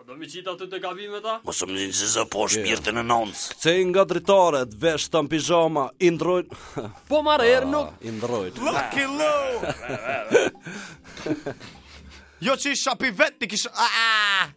A do mi qita aty të gabime ta? Mosë më njënë që zë po shpirtin mirëtën e nëndës. Këtë e nga dritaret, vesh të në pijama, indrojt. Po marë erë nuk. Ah, indrojt. Lucky Lou! Jo që isha pi vetë, ti kisha... Ah, ah!